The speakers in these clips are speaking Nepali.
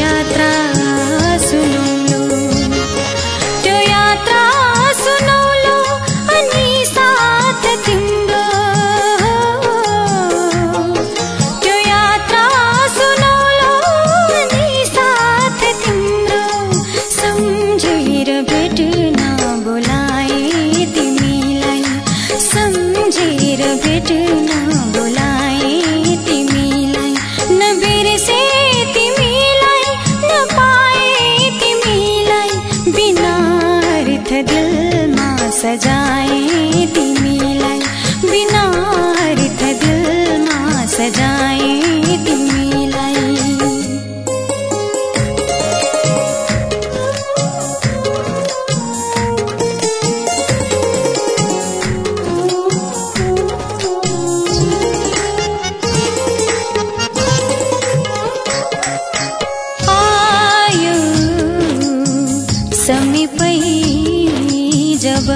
yatra समीपै जब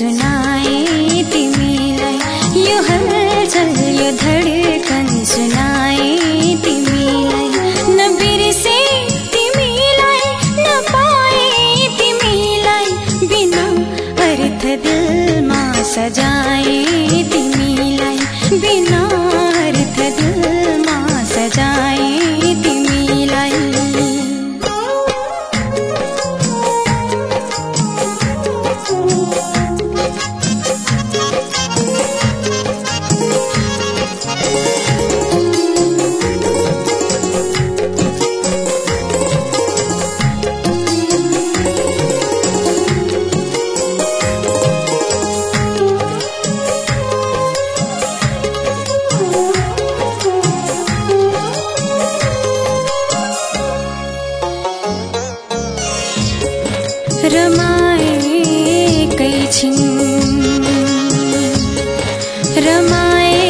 tonight रमाए एकैछिन रमाए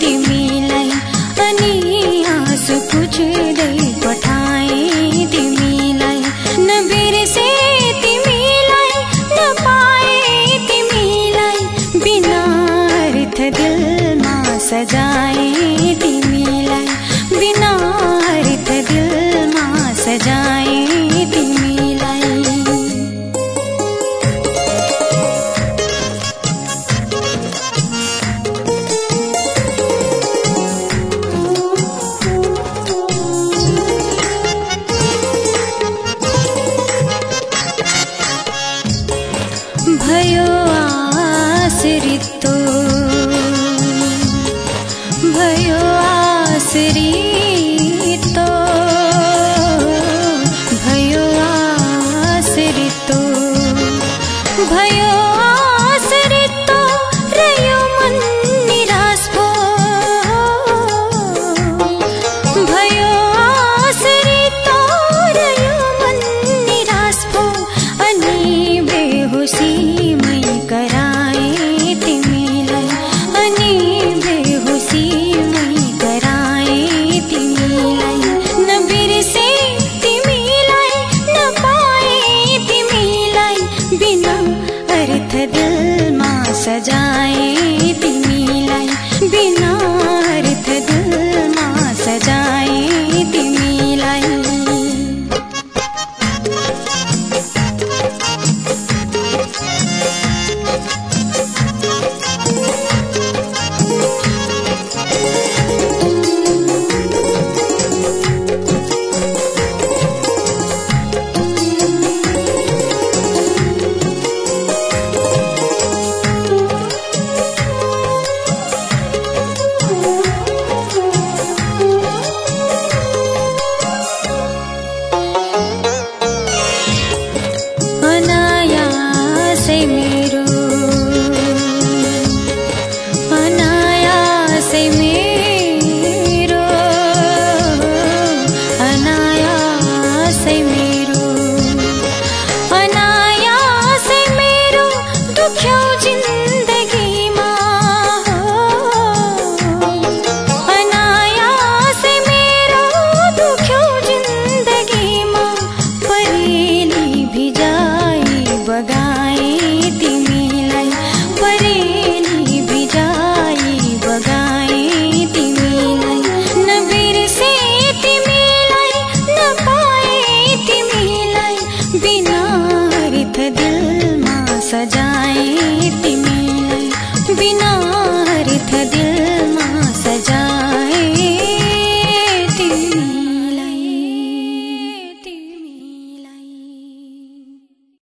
तिमीलाई अनि आँसु पुछ्दै पठाए तिमीलाई। न बिर्से तिमीलाई न पाए तिमीलाई। बिना अर्थ दिलमा सजाए तिमी ली